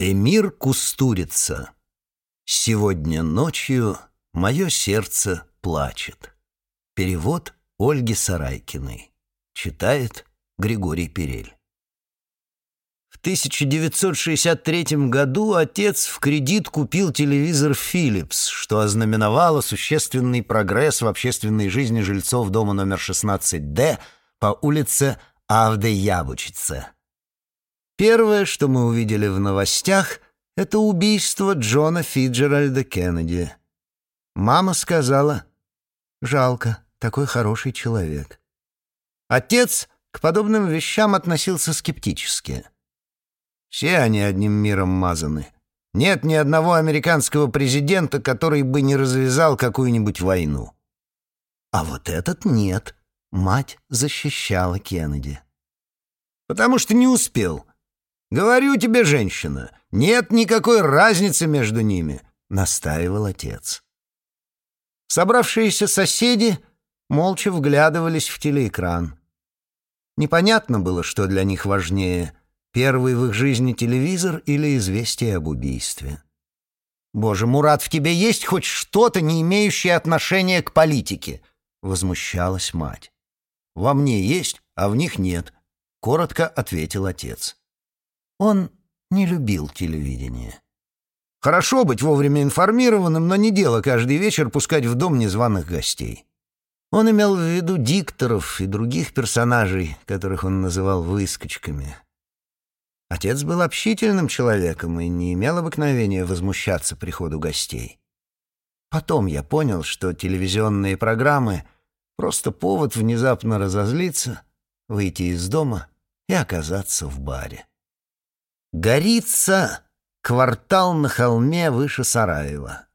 Эмир Кустурица. Сегодня ночью мое сердце плачет. Перевод Ольги Сарайкиной. Читает Григорий Перель. В 1963 году отец в кредит купил телевизор Philips, что ознаменовало существенный прогресс в общественной жизни жильцов дома номер 16Д по улице Авде-Ябучице. Первое, что мы увидели в новостях, это убийство Джона Фиджеральда Кеннеди. Мама сказала, «Жалко, такой хороший человек». Отец к подобным вещам относился скептически. Все они одним миром мазаны. Нет ни одного американского президента, который бы не развязал какую-нибудь войну. А вот этот нет. Мать защищала Кеннеди. Потому что не успел. «Говорю тебе, женщина, нет никакой разницы между ними», — настаивал отец. Собравшиеся соседи молча вглядывались в телеэкран. Непонятно было, что для них важнее — первый в их жизни телевизор или известие об убийстве. «Боже, Мурат, в тебе есть хоть что-то, не имеющее отношения к политике?» — возмущалась мать. «Во мне есть, а в них нет», — коротко ответил отец. Он не любил телевидение. Хорошо быть вовремя информированным, но не дело каждый вечер пускать в дом незваных гостей. Он имел в виду дикторов и других персонажей, которых он называл выскочками. Отец был общительным человеком и не имел обыкновения возмущаться приходу гостей. Потом я понял, что телевизионные программы — просто повод внезапно разозлиться, выйти из дома и оказаться в баре. Горица — квартал на холме выше Сараева.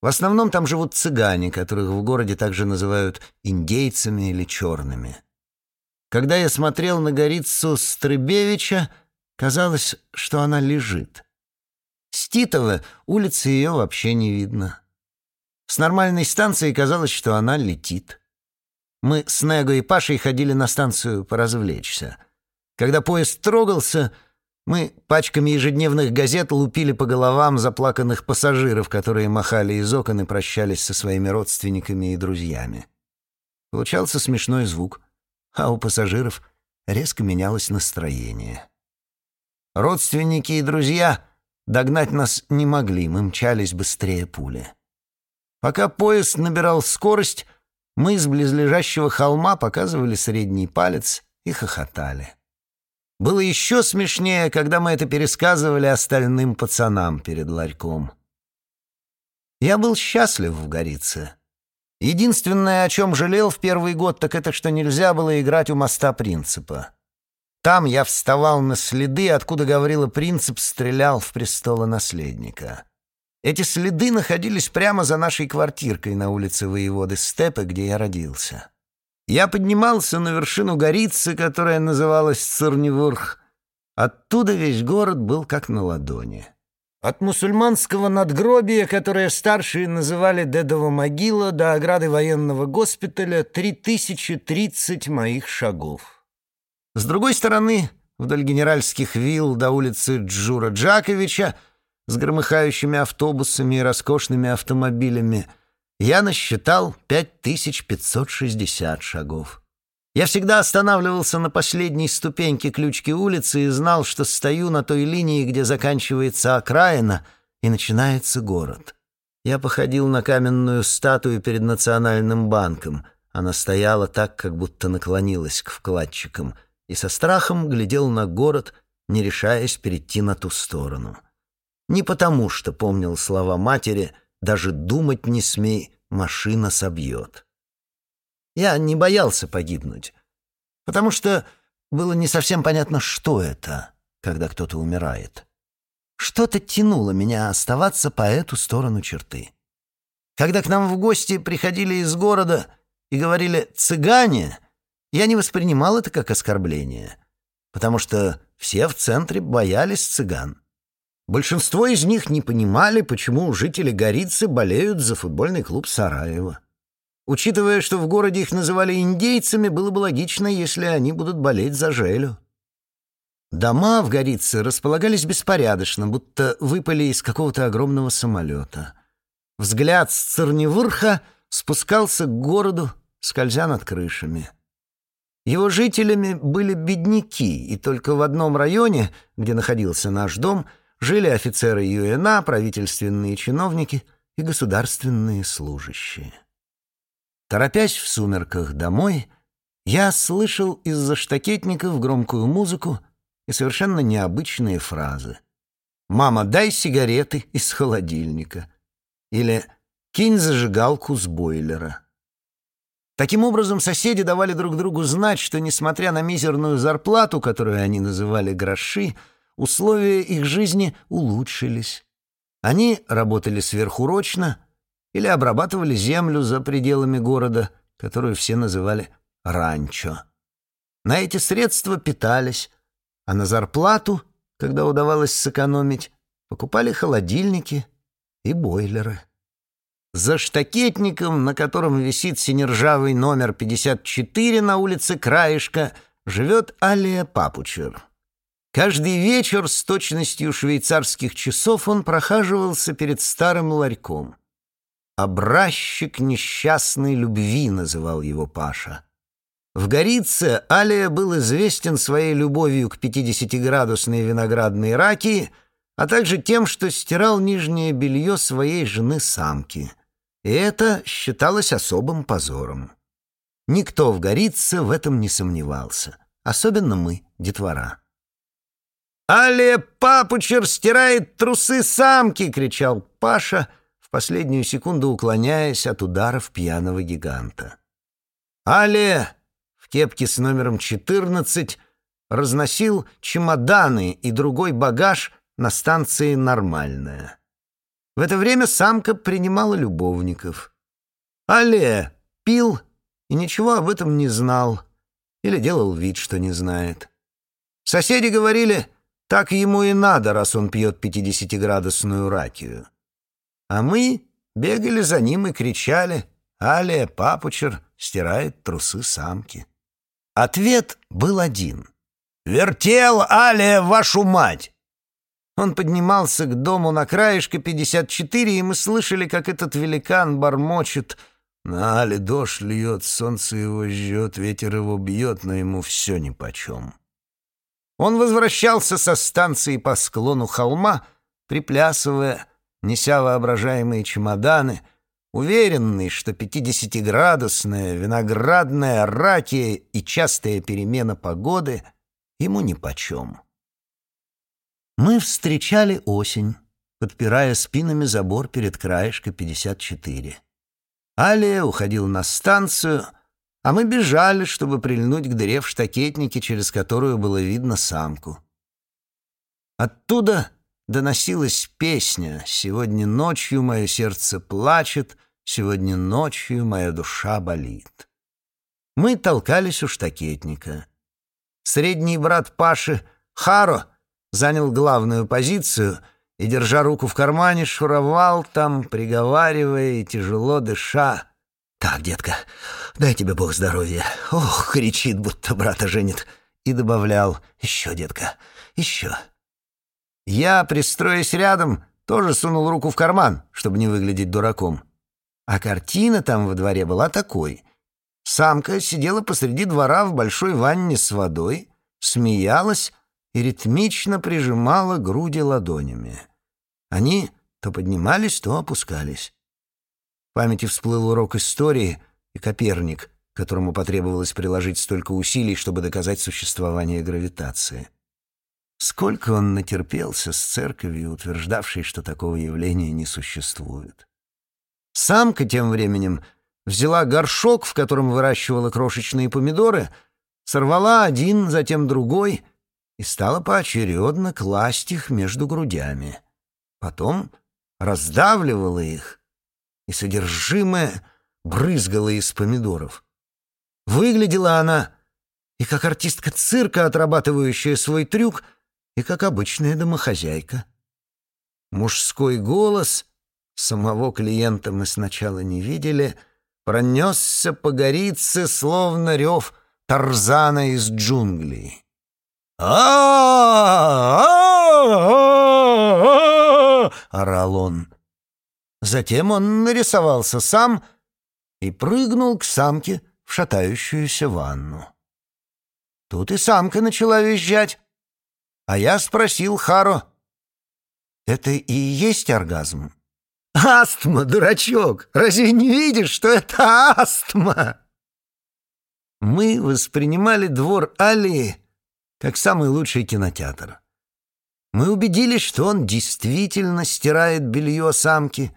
В основном там живут цыгане, которых в городе также называют индейцами или черными. Когда я смотрел на Горицу Стрыбевича, казалось, что она лежит. С Титова улицы ее вообще не видно. С нормальной станции казалось, что она летит. Мы с Него и Пашей ходили на станцию поразвлечься. Когда поезд трогался — мы пачками ежедневных газет лупили по головам заплаканных пассажиров, которые махали из окон и прощались со своими родственниками и друзьями. Получался смешной звук, а у пассажиров резко менялось настроение. Родственники и друзья догнать нас не могли, мы мчались быстрее пули. Пока поезд набирал скорость, мы с близлежащего холма показывали средний палец и хохотали. Было еще смешнее, когда мы это пересказывали остальным пацанам перед ларьком. Я был счастлив в Горице. Единственное, о чем жалел в первый год, так это, что нельзя было играть у моста Принципа. Там я вставал на следы, откуда Гаврила Принцип стрелял в престолонаследника. Эти следы находились прямо за нашей квартиркой на улице Воеводы Степы, где я родился. Я поднимался на вершину горицы, которая называлась Церневурх. Оттуда весь город был как на ладони. От мусульманского надгробия, которое старшие называли Дедова могила, до ограды военного госпиталя — три тысячи тридцать моих шагов. С другой стороны, вдоль генеральских вилл до улицы Джура Джаковича с громыхающими автобусами и роскошными автомобилями — я насчитал 5560 шагов. Я всегда останавливался на последней ступеньке ключки улицы и знал, что стою на той линии, где заканчивается окраина и начинается город. Я походил на каменную статую перед Национальным банком. Она стояла так, как будто наклонилась к вкладчикам, и со страхом глядел на город, не решаясь перейти на ту сторону. Не потому, что помнил слова матери — даже думать не смей, машина собьет. Я не боялся погибнуть, потому что было не совсем понятно, что это, когда кто-то умирает. Что-то тянуло меня оставаться по эту сторону черты. Когда к нам в гости приходили из города и говорили «цыгане», я не воспринимал это как оскорбление, потому что все в центре боялись цыган. Большинство из них не понимали, почему жители Горицы болеют за футбольный клуб Сараева. Учитывая, что в городе их называли индейцами, было бы логично, если они будут болеть за Желю. Дома в Горице располагались беспорядочно, будто выпали из какого-то огромного самолета. Взгляд с Церневырха спускался к городу, скользя над крышами. Его жителями были бедняки, и только в одном районе, где находился наш дом, жили офицеры ЮНА, правительственные чиновники и государственные служащие. Торопясь в сумерках домой, я слышал из-за штакетников громкую музыку и совершенно необычные фразы. «Мама, дай сигареты из холодильника» или «Кинь зажигалку с бойлера». Таким образом, соседи давали друг другу знать, что, несмотря на мизерную зарплату, которую они называли «гроши», условия их жизни улучшились. Они работали сверхурочно или обрабатывали землю за пределами города, которую все называли «ранчо». На эти средства питались, а на зарплату, когда удавалось сэкономить, покупали холодильники и бойлеры. За штакетником, на котором висит синержавый номер 54 на улице Краешка, живет Алия Папучер. Каждый вечер с точностью швейцарских часов он прохаживался перед старым ларьком. «Образчик несчастной любви» называл его Паша. В Горице Алия был известен своей любовью к 50-градусной виноградной раки, а также тем, что стирал нижнее белье своей жены-самки. И это считалось особым позором. Никто в Горице в этом не сомневался, особенно мы, детвора. «Але Папучер стирает трусы самки!» — кричал Паша, в последнюю секунду уклоняясь от ударов пьяного гиганта. Але в кепке с номером 14 разносил чемоданы и другой багаж на станции «Нормальная». В это время самка принимала любовников. Але пил и ничего об этом не знал или делал вид, что не знает. Соседи говорили, так ему и надо, раз он пьет пятидесятиградусную ракию. А мы бегали за ним и кричали «Алия, папучер, стирает трусы самки». Ответ был один. «Вертел, Алия, вашу мать!» Он поднимался к дому на краешке 54, и мы слышали, как этот великан бормочет. На Але дождь льет, солнце его жжет, ветер его бьет, но ему все нипочем. Он возвращался со станции по склону холма, приплясывая, неся воображаемые чемоданы, уверенный, что пятидесятиградусная виноградная ракия и частая перемена погоды ему нипочем. Мы встречали осень, подпирая спинами забор перед краешкой 54. Алия уходил на станцию, а мы бежали, чтобы прильнуть к дыре в штакетнике, через которую было видно самку. Оттуда доносилась песня «Сегодня ночью мое сердце плачет, сегодня ночью моя душа болит». Мы толкались у штакетника. Средний брат Паши, Харо, занял главную позицию и, держа руку в кармане, шуровал там, приговаривая и тяжело дыша. «Так, детка, дай тебе Бог здоровья!» «Ох!» — кричит, будто брата женит. И добавлял «Еще, детка, еще!» Я, пристроясь рядом, тоже сунул руку в карман, чтобы не выглядеть дураком. А картина там во дворе была такой. Самка сидела посреди двора в большой ванне с водой, смеялась и ритмично прижимала груди ладонями. Они то поднимались, то опускались. В памяти всплыл урок истории и Коперник, которому потребовалось приложить столько усилий, чтобы доказать существование гравитации. Сколько он натерпелся с церковью, утверждавшей, что такого явления не существует. Самка тем временем взяла горшок, в котором выращивала крошечные помидоры, сорвала один, затем другой — и стала поочередно класть их между грудями. Потом раздавливала их, и содержимое брызгало из помидоров. Выглядела она и как артистка цирка, отрабатывающая свой трюк, и как обычная домохозяйка. Мужской голос, самого клиента мы сначала не видели, пронесся по горице, словно рев Тарзана из джунглей. а орал он. Затем он нарисовался сам и прыгнул к самке в шатающуюся ванну. Тут и самка начала визжать. А я спросил Харо, «Это и есть оргазм?» «Астма, дурачок! Разве не видишь, что это астма?» Мы воспринимали двор Алии как самый лучший кинотеатр. Мы убедились, что он действительно стирает белье самки,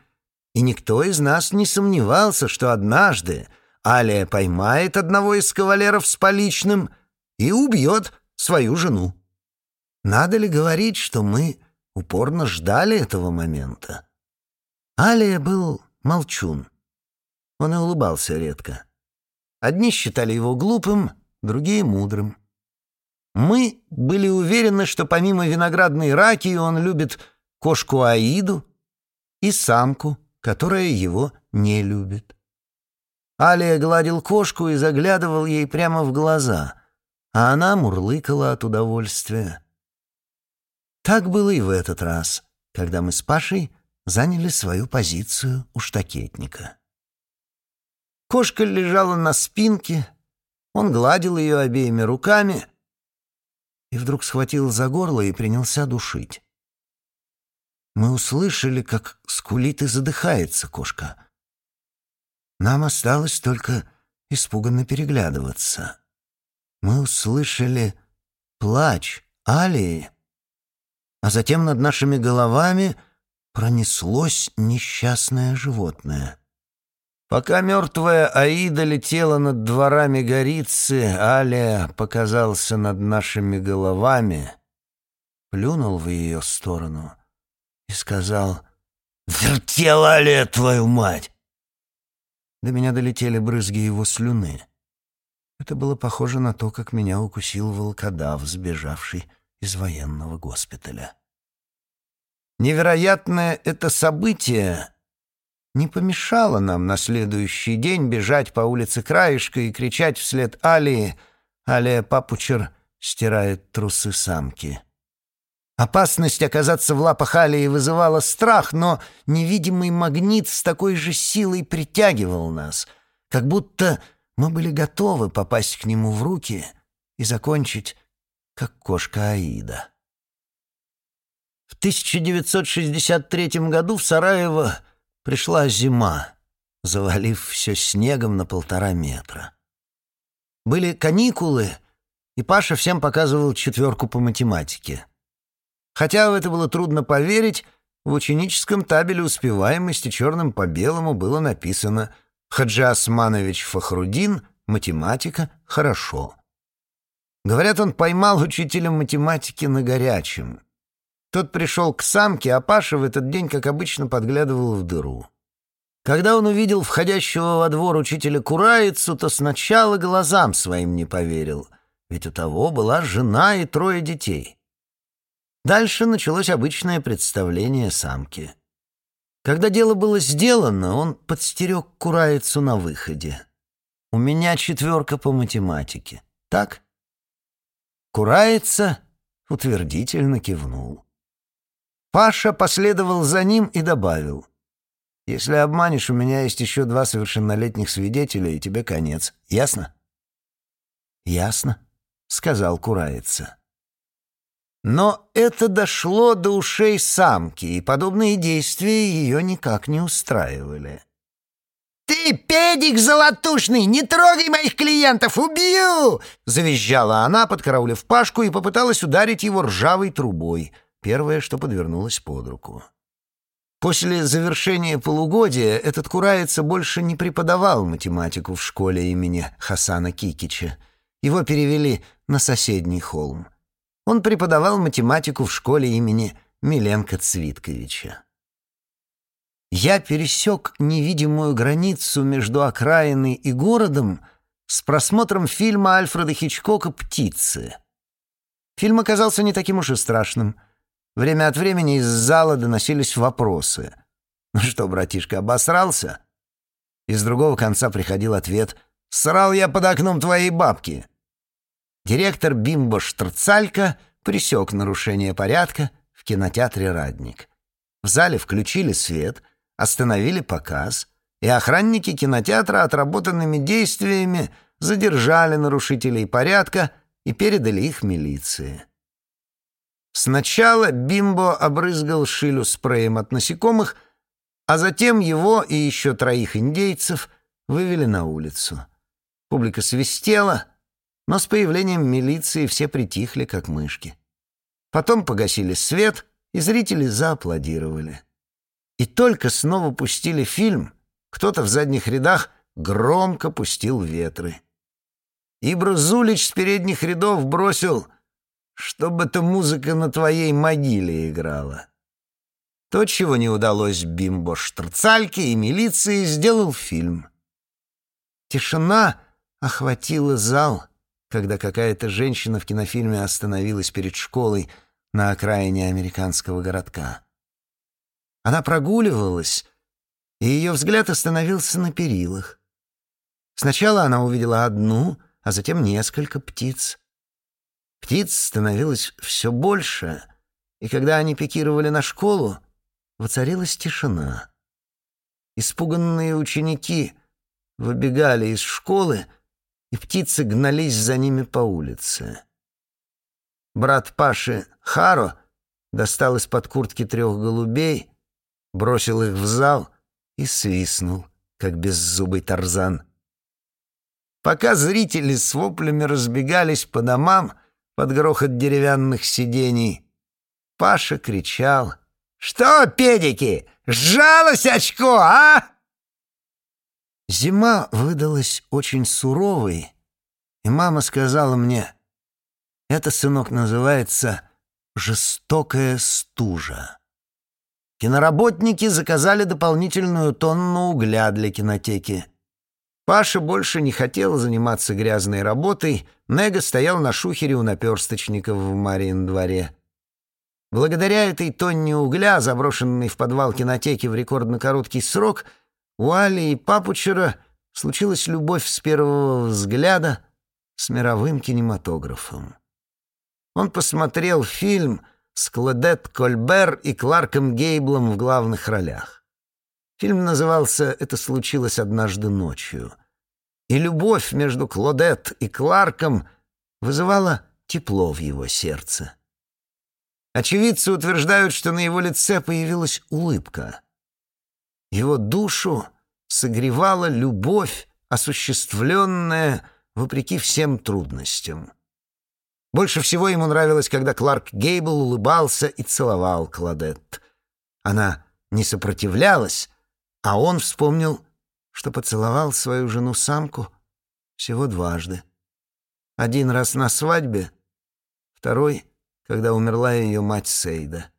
и никто из нас не сомневался, что однажды Алия поймает одного из кавалеров с поличным и убьет свою жену. Надо ли говорить, что мы упорно ждали этого момента? Алия был молчун. Он и улыбался редко. Одни считали его глупым, другие — мудрым. Мы были уверены, что помимо виноградной раки он любит кошку Аиду и самку, которая его не любит. Алия гладил кошку и заглядывал ей прямо в глаза, а она мурлыкала от удовольствия. Так было и в этот раз, когда мы с Пашей заняли свою позицию у штакетника. Кошка лежала на спинке, он гладил ее обеими руками и вдруг схватил за горло и принялся душить. Мы услышали, как скулит и задыхается кошка. Нам осталось только испуганно переглядываться. Мы услышали плач Алии, а затем над нашими головами пронеслось несчастное животное. Пока мертвая Аида летела над дворами Горицы, Алия показался над нашими головами, плюнул в ее сторону и сказал «Вертела Алия, твою мать!» До меня долетели брызги его слюны. Это было похоже на то, как меня укусил волкодав, сбежавший из военного госпиталя. Невероятное это событие не помешало нам на следующий день бежать по улице Краешка и кричать вслед Алии «Алия Папучер стирает трусы самки». Опасность оказаться в лапах Алии вызывала страх, но невидимый магнит с такой же силой притягивал нас, как будто мы были готовы попасть к нему в руки и закончить, как кошка Аида. В 1963 году в Сараево пришла зима, завалив все снегом на полтора метра. Были каникулы, и Паша всем показывал четверку по математике. Хотя в это было трудно поверить, в ученическом табеле успеваемости черным по белому было написано «Хаджи Османович Фахрудин, математика, хорошо». Говорят, он поймал учителя математики на горячем. Тот пришел к самке, а Паша в этот день, как обычно, подглядывал в дыру. Когда он увидел входящего во двор учителя Кураицу, то сначала глазам своим не поверил, ведь у того была жена и трое детей. Дальше началось обычное представление самки. Когда дело было сделано, он подстерег Кураицу на выходе. «У меня четверка по математике. Так?» Кураица утвердительно кивнул. Паша последовал за ним и добавил. «Если обманешь, у меня есть еще два совершеннолетних свидетеля, и тебе конец. Ясно?» «Ясно», — сказал Кураица. Но это дошло до ушей самки, и подобные действия ее никак не устраивали. «Ты, педик золотушный, не трогай моих клиентов, убью!» Завизжала она, подкараулив Пашку, и попыталась ударить его ржавой трубой — Первое, что подвернулось под руку. После завершения полугодия этот кураица больше не преподавал математику в школе имени Хасана Кикича. Его перевели на соседний холм. Он преподавал математику в школе имени Миленко Цвитковича. Я пересек невидимую границу между окраиной и городом с просмотром фильма Альфреда Хичкока «Птицы». Фильм оказался не таким уж и страшным — Время от времени из зала доносились вопросы. «Ну что, братишка, обосрался?» Из другого конца приходил ответ «Срал я под окном твоей бабки». Директор Бимбо Штрцалька пресек нарушение порядка в кинотеатре «Радник». В зале включили свет, остановили показ, и охранники кинотеатра отработанными действиями задержали нарушителей порядка и передали их милиции. Сначала Бимбо обрызгал Шилю спреем от насекомых, а затем его и еще троих индейцев вывели на улицу. Публика свистела, но с появлением милиции все притихли, как мышки. Потом погасили свет, и зрители зааплодировали. И только снова пустили фильм, кто-то в задних рядах громко пустил ветры. Ибра Зулич с передних рядов бросил, чтобы эта музыка на твоей могиле играла. То, чего не удалось Бимбо Штрцальке и милиции, сделал фильм. Тишина охватила зал, когда какая-то женщина в кинофильме остановилась перед школой на окраине американского городка. Она прогуливалась, и ее взгляд остановился на перилах. Сначала она увидела одну — а затем несколько птиц. Птиц становилось все больше, и когда они пикировали на школу, воцарилась тишина. Испуганные ученики выбегали из школы, и птицы гнались за ними по улице. Брат Паши Харо достал из-под куртки трех голубей, бросил их в зал и свистнул, как беззубый тарзан — Пока зрители с воплями разбегались по домам под грохот деревянных сидений, Паша кричал «Что, педики, сжалось очко, а?» Зима выдалась очень суровой, и мама сказала мне, «Это, сынок, называется жестокая стужа». Киноработники заказали дополнительную тонну угля для кинотеки. Паша больше не хотел заниматься грязной работой, Нега стоял на шухере у наперсточников в Марин дворе. Благодаря этой тонне угля, заброшенной в подвал кинотеки в рекордно короткий срок, у Али и Папучера случилась любовь с первого взгляда с мировым кинематографом. Он посмотрел фильм с Клодет Кольбер и Кларком Гейблом в главных ролях. Фильм назывался «Это случилось однажды ночью», и любовь между Клодет и Кларком вызывала тепло в его сердце. Очевидцы утверждают, что на его лице появилась улыбка. Его душу согревала любовь, осуществленная вопреки всем трудностям. Больше всего ему нравилось, когда Кларк Гейбл улыбался и целовал Клодет. Она не сопротивлялась, а он вспомнил, что поцеловал свою жену-самку всего дважды. Один раз на свадьбе, второй, когда умерла ее мать Сейда.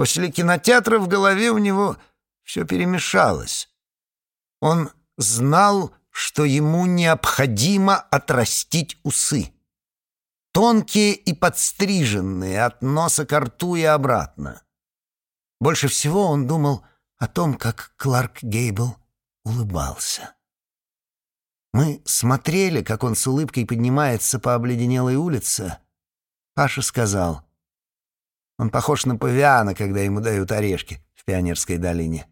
После кинотеатра в голове у него все перемешалось. Он знал, что ему необходимо отрастить усы. Тонкие и подстриженные от носа к рту и обратно. Больше всего он думал о том, как Кларк Гейбл улыбался. Мы смотрели, как он с улыбкой поднимается по обледенелой улице. Паша сказал, он похож на павиана, когда ему дают орешки в Пионерской долине.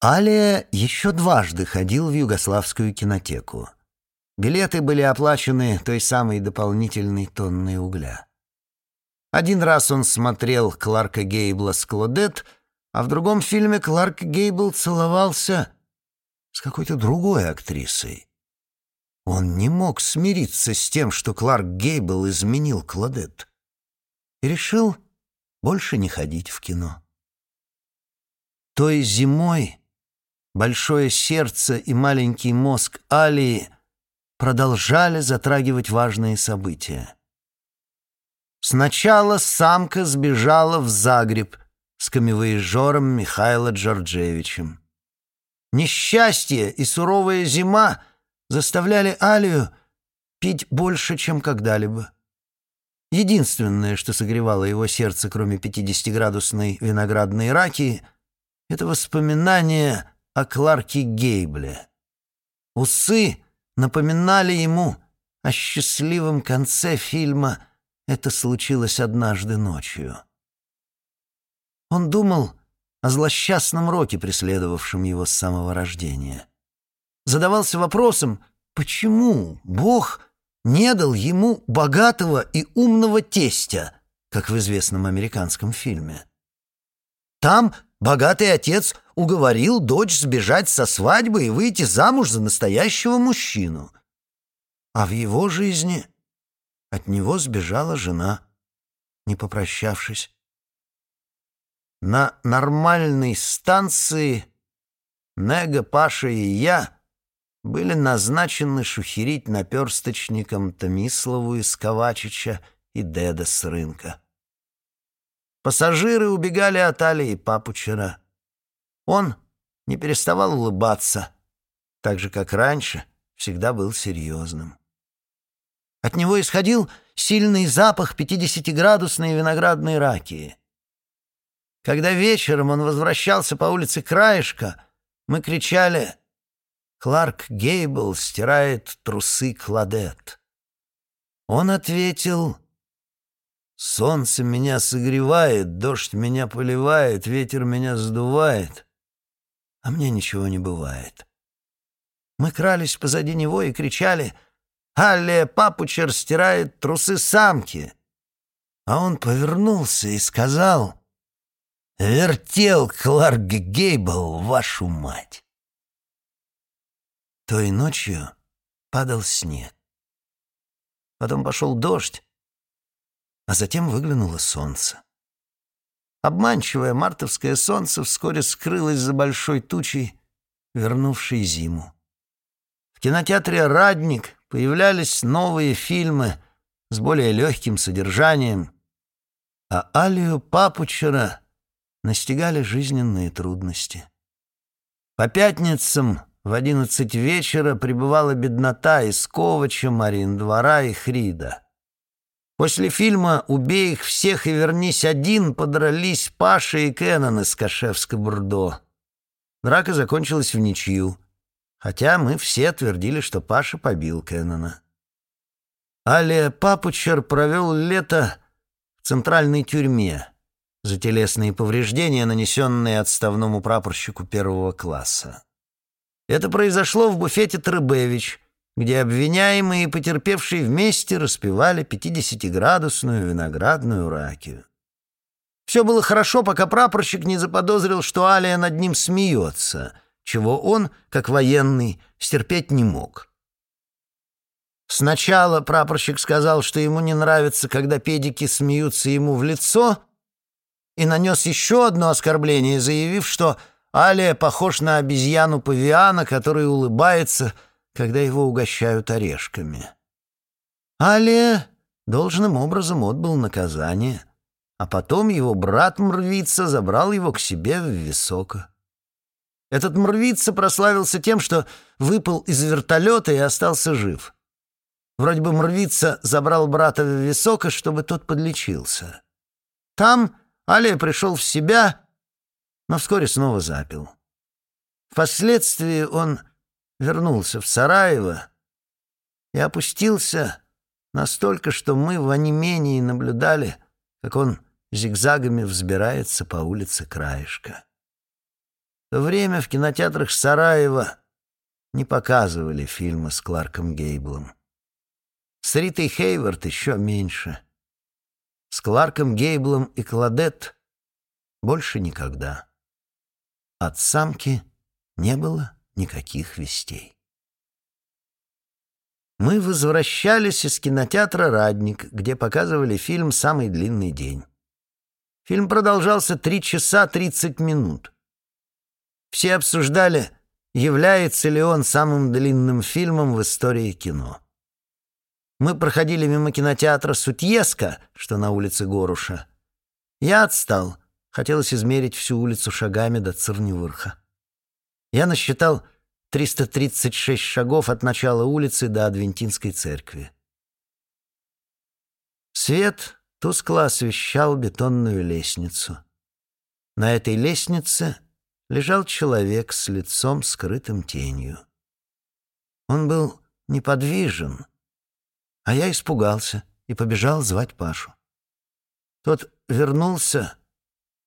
Алия еще дважды ходил в Югославскую кинотеку. Билеты были оплачены той самой дополнительной тонной угля. Один раз он смотрел Кларка Гейбла с Клодет, а в другом фильме Кларк Гейбл целовался с какой-то другой актрисой. Он не мог смириться с тем, что Кларк Гейбл изменил Клодет, и решил больше не ходить в кино. Той зимой большое сердце и маленький мозг Алии продолжали затрагивать важные события. Сначала самка сбежала в Загреб с камевоежором Михаилом Джорджевичем. Несчастье и суровая зима заставляли Алию пить больше, чем когда-либо. Единственное, что согревало его сердце, кроме 50-градусной виноградной раки, это воспоминание о Кларке Гейбле. Усы напоминали ему о счастливом конце фильма «Это случилось однажды ночью». Он думал о злосчастном роке, преследовавшем его с самого рождения. Задавался вопросом, почему Бог не дал ему богатого и умного тестя, как в известном американском фильме. Там богатый отец уговорил дочь сбежать со свадьбы и выйти замуж за настоящего мужчину. А в его жизни от него сбежала жена, не попрощавшись. На нормальной станции Нега, Паша и я были назначены шухерить наперсточником Томислову из Ковачича и Деда с рынка. Пассажиры убегали от Али и Папучера. Он не переставал улыбаться, так же, как раньше, всегда был серьезным. От него исходил сильный запах пятидесятиградусной виноградной ракии. Когда вечером он возвращался по улице Краешка, мы кричали «Кларк Гейбл стирает трусы Кладет». Он ответил «Солнце меня согревает, дождь меня поливает, ветер меня сдувает, а мне ничего не бывает». Мы крались позади него и кричали «Алле Папучер стирает трусы самки». А он повернулся и сказал Вертел Кларк Гейбл, вашу мать. Той ночью падал снег. Потом пошел дождь, а затем выглянуло солнце. Обманчивое мартовское солнце вскоре скрылось за большой тучей, вернувшей зиму. В кинотеатре «Радник» появлялись новые фильмы с более легким содержанием, а Алию Папучера настигали жизненные трудности. По пятницам в одиннадцать вечера прибывала беднота из Ковача, Марин-двора и Хрида. После фильма «Убей их всех и вернись один» подрались Паша и Кеннон из Кашевска-Бурдо. Драка закончилась в ничью, хотя мы все твердили, что Паша побил Кеннона. Алия Папучер провел лето в центральной тюрьме за телесные повреждения, нанесенные отставному прапорщику первого класса. Это произошло в буфете Требевич, где обвиняемые и потерпевшие вместе распивали 50-градусную виноградную ракию. Все было хорошо, пока прапорщик не заподозрил, что Алия над ним смеется, чего он, как военный, стерпеть не мог. Сначала прапорщик сказал, что ему не нравится, когда педики смеются ему в лицо, и нанес еще одно оскорбление, заявив, что Алия похож на обезьяну павиана, который улыбается, когда его угощают орешками. Алия должным образом отбыл наказание, а потом его брат Мрвица забрал его к себе в Високо. Этот Мрвица прославился тем, что выпал из вертолета и остался жив. Вроде бы Мрвица забрал брата в Високо, чтобы тот подлечился. Там Алия пришел в себя, но вскоре снова запил. Впоследствии он вернулся в Сараево и опустился настолько, что мы в онемении наблюдали, как он зигзагами взбирается по улице Краешка. В то время в кинотеатрах Сараева не показывали фильмы с Кларком Гейблом. С Ритой Хейвард еще меньше — с Кларком Гейблом и Кладет больше никогда. От самки не было никаких вестей. Мы возвращались из кинотеатра «Радник», где показывали фильм «Самый длинный день». Фильм продолжался три часа тридцать минут. Все обсуждали, является ли он самым длинным фильмом в истории кино. Мы проходили мимо кинотеатра Сутьеска, что на улице Горуша. Я отстал. Хотелось измерить всю улицу шагами до Цирневырха. Я насчитал 336 шагов от начала улицы до Адвентинской церкви. Свет тускло освещал бетонную лестницу. На этой лестнице лежал человек с лицом, скрытым тенью. Он был неподвижен. А я испугался и побежал звать Пашу. Тот вернулся,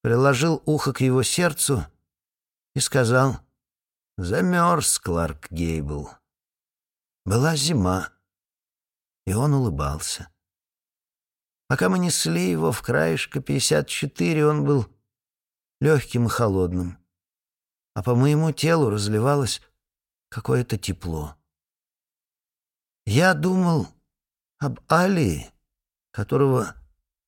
приложил ухо к его сердцу и сказал «Замерз, Кларк Гейбл». Была зима, и он улыбался. Пока мы несли его в краешко 54, он был легким и холодным, а по моему телу разливалось какое-то тепло. Я думал об Алии, которого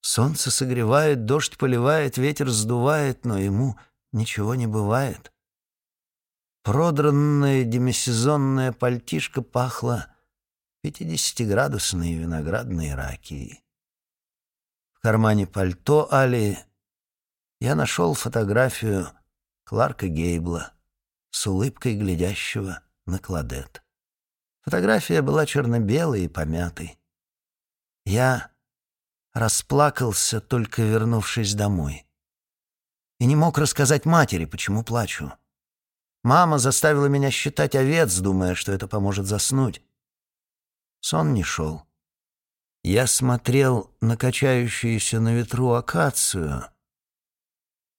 солнце согревает, дождь поливает, ветер сдувает, но ему ничего не бывает. Продранная демисезонная пальтишка пахла пятидесятиградусной виноградной ракией. В кармане пальто Али я нашел фотографию Кларка Гейбла с улыбкой глядящего на Кладет. Фотография была черно-белой и помятой. Я расплакался, только вернувшись домой. И не мог рассказать матери, почему плачу. Мама заставила меня считать овец, думая, что это поможет заснуть. Сон не шел. Я смотрел на качающуюся на ветру акацию,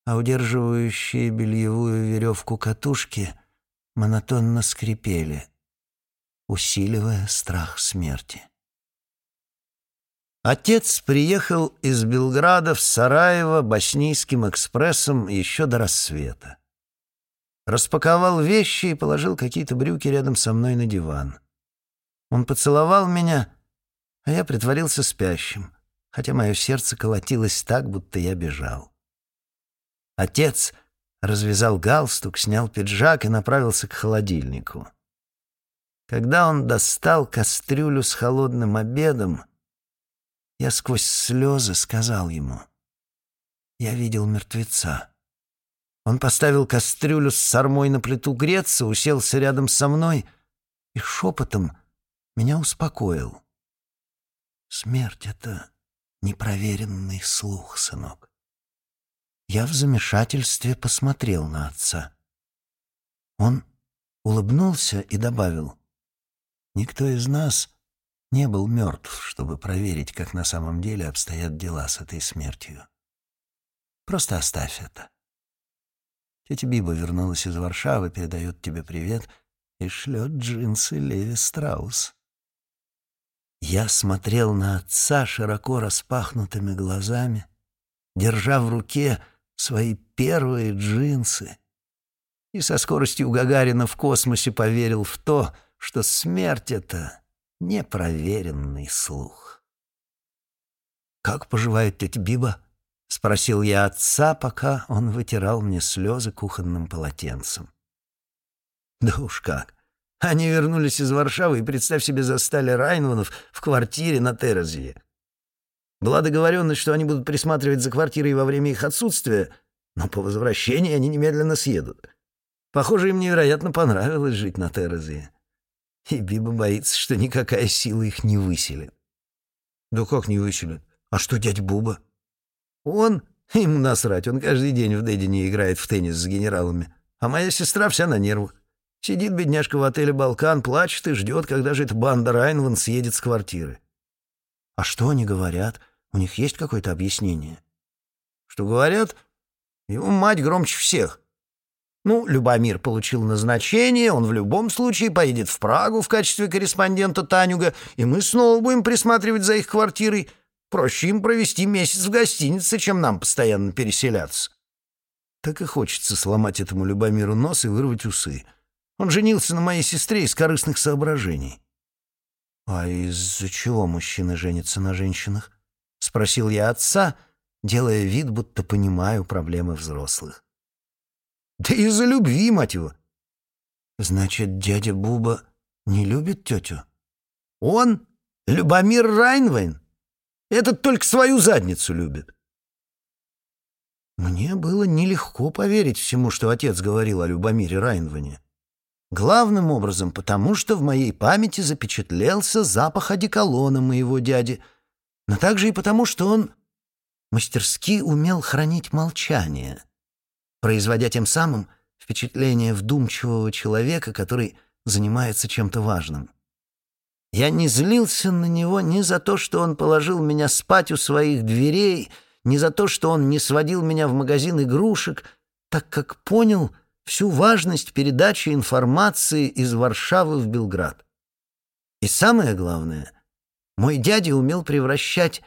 а удерживающие бельевую веревку катушки монотонно скрипели, усиливая страх смерти. Отец приехал из Белграда в Сараево боснийским экспрессом еще до рассвета. Распаковал вещи и положил какие-то брюки рядом со мной на диван. Он поцеловал меня, а я притворился спящим, хотя мое сердце колотилось так, будто я бежал. Отец развязал галстук, снял пиджак и направился к холодильнику. Когда он достал кастрюлю с холодным обедом, я сквозь слезы сказал ему. Я видел мертвеца. Он поставил кастрюлю с сармой на плиту греться, уселся рядом со мной и шепотом меня успокоил. Смерть — это непроверенный слух, сынок. Я в замешательстве посмотрел на отца. Он улыбнулся и добавил, «Никто из нас не был мертв, чтобы проверить, как на самом деле обстоят дела с этой смертью. Просто оставь это. Тетя Биба вернулась из Варшавы, передает тебе привет и шлет джинсы Леви Страус. Я смотрел на отца широко распахнутыми глазами, держа в руке свои первые джинсы, и со скоростью Гагарина в космосе поверил в то, что смерть — это непроверенный слух. «Как поживает тетя Биба?» — спросил я отца, пока он вытирал мне слезы кухонным полотенцем. «Да уж как. Они вернулись из Варшавы и, представь себе, застали Райнванов в квартире на Терезие. Была договоренность, что они будут присматривать за квартирой во время их отсутствия, но по возвращении они немедленно съедут. Похоже, им невероятно понравилось жить на Терезие. И Биба боится, что никакая сила их не выселит. Да как не выселит? А что дядь Буба? Он? Ему насрать, он каждый день в Дэдине играет в теннис с генералами. А моя сестра вся на нервах. Сидит бедняжка в отеле «Балкан», плачет и ждет, когда же эта банда Райнван съедет с квартиры. А что они говорят? У них есть какое-то объяснение? Что говорят? Его мать громче всех. Ну, Любомир получил назначение, он в любом случае поедет в Прагу в качестве корреспондента Танюга, и мы снова будем присматривать за их квартирой. Проще им провести месяц в гостинице, чем нам постоянно переселяться. Так и хочется сломать этому Любомиру нос и вырвать усы. Он женился на моей сестре из корыстных соображений. «А из-за чего мужчины женятся на женщинах?» — спросил я отца, делая вид, будто понимаю проблемы взрослых. Да из-за любви, мать его. Значит, дядя Буба не любит тетю? Он? Любомир Райнвейн? Этот только свою задницу любит. Мне было нелегко поверить всему, что отец говорил о Любомире Райнване. Главным образом потому, что в моей памяти запечатлелся запах одеколона моего дяди, но также и потому, что он мастерски умел хранить молчание — производя тем самым впечатление вдумчивого человека, который занимается чем-то важным. Я не злился на него ни за то, что он положил меня спать у своих дверей, ни за то, что он не сводил меня в магазин игрушек, так как понял всю важность передачи информации из Варшавы в Белград. И самое главное, мой дядя умел превращать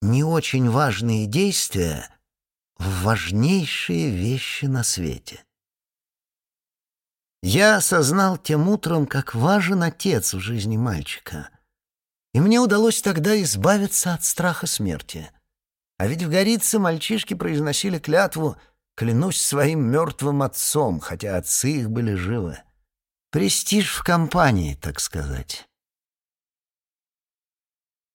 не очень важные действия в важнейшие вещи на свете. Я осознал тем утром, как важен отец в жизни мальчика. И мне удалось тогда избавиться от страха смерти. А ведь в Горице мальчишки произносили клятву «клянусь своим мертвым отцом», хотя отцы их были живы. Престиж в компании, так сказать.